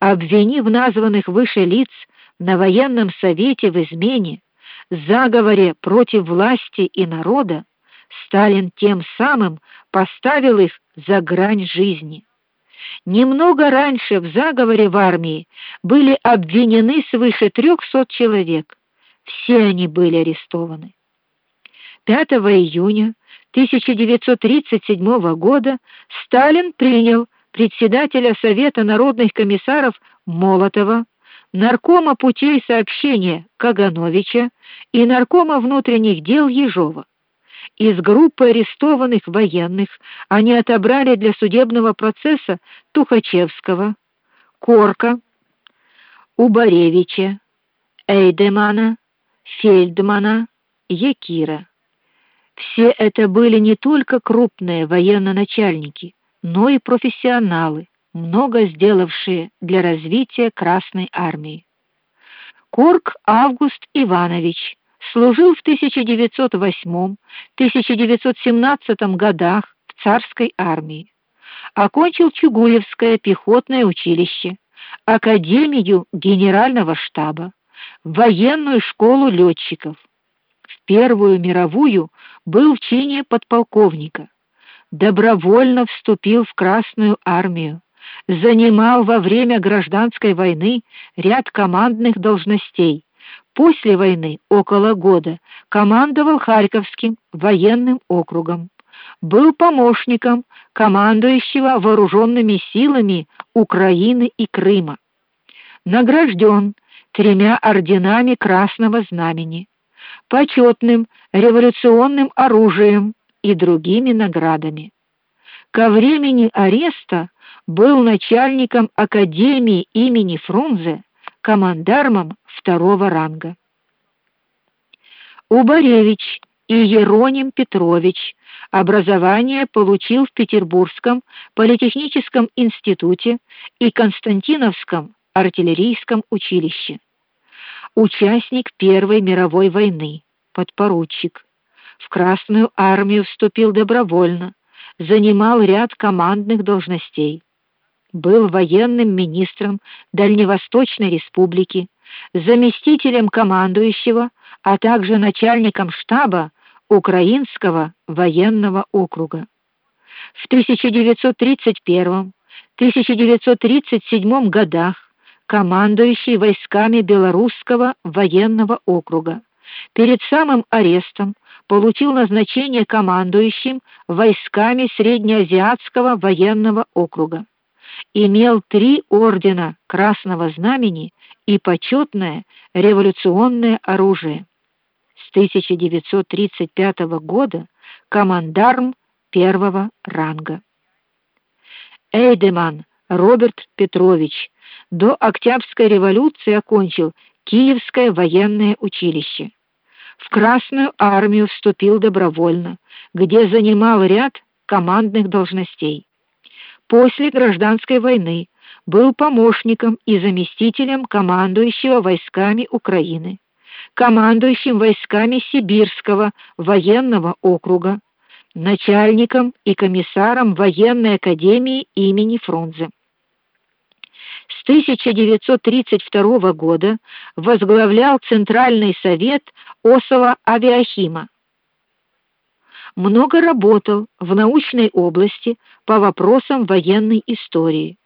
обвинив названных выше лиц на военном совете в измене, заговоре против власти и народа, Сталин тем самым поставил их за грань жизни. Немного раньше в заговоре в армии были обвинены свыше 300 человек. Все они были арестованы. 5 июня 1937 года Сталин принял председателя Совета народных комиссаров Молотова, наркома путей сообщения Кагановича и наркома внутренних дел Ежова. Из группы арестованных военных они отобрали для судебного процесса Тухачевского, Корка, Убаревича, Эйдемана, Фельдмана, Якира. Все это были не только крупные военноначальники, но и профессионалы, много сделавшие для развития Красной армии. Корк Август Иванович служил в 1908-1917 годах в царской армии. Окончил Чугуевское пехотное училище, Академию генерального штаба, военную школу летчиков. В Первую мировую был в чине подполковника. Добровольно вступил в Красную армию, занимал во время гражданской войны ряд командных должностей После войны около года командовал Харьковским военным округом. Был помощником командующего вооруженными силами Украины и Крыма. Награжден тремя орденами Красного Знамени, почетным революционным оружием и другими наградами. Ко времени ареста был начальником академии имени Фрунзе, командармом второго ранга. Убаревич и Ероним Петрович образование получил в Петербургском политехническом институте и Константиновском артиллерийском училище. Участник Первой мировой войны, подпоручик. В Красную армию вступил добровольно, занимал ряд командных должностей. Был военным министром Дальневосточной республики, заместителем командующего, а также начальником штаба Украинского военного округа. В 1931-1937 годах командующий войсками Белорусского военного округа. Перед самым арестом получил назначение командующим войсками Среднеазиатского военного округа имел три ордена Красного Знамени и почетное революционное оружие. С 1935 года командарм первого ранга. Эйдеман Роберт Петрович до Октябрьской революции окончил Киевское военное училище. В Красную армию вступил добровольно, где занимал ряд командных должностей. После гражданской войны был помощником и заместителем командующего войсками Украины, командующим войсками Сибирского военного округа, начальником и комиссаром военной академии имени Фрунзе. С 1932 года возглавлял Центральный совет Осова авиахима много работал в научной области по вопросам военной истории.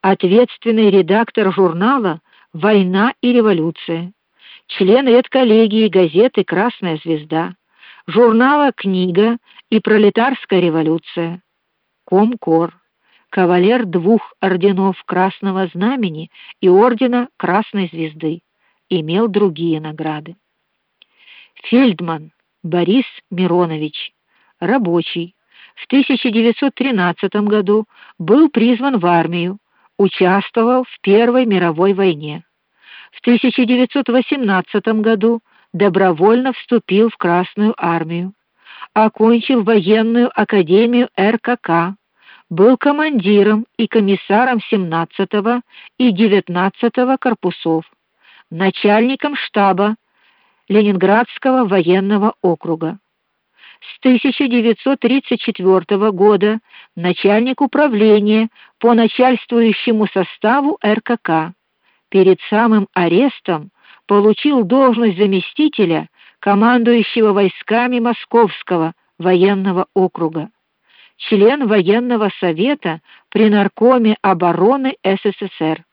Ответственный редактор журнала Война и революция, член редколлегии газеты Красная звезда, журнала Книга и Пролетарская революция, Комкор, кавалер двух орденов Красного Знамени и ордена Красной звезды, имел другие награды. Фельдман Борис Миронович рабочий. В 1913 году был призван в армию, участвовал в Первой мировой войне. В 1918 году добровольно вступил в Красную армию, окончил военную академию РКК, был командиром и комиссаром 17 и 19 корпусов, начальником штаба Ленинградского военного округа С 1934 года начальник управления по начальствующему составу РКК. Перед самым арестом получил должность заместителя командующего войсками Московского военного округа, член военного совета при наркоме обороны СССР.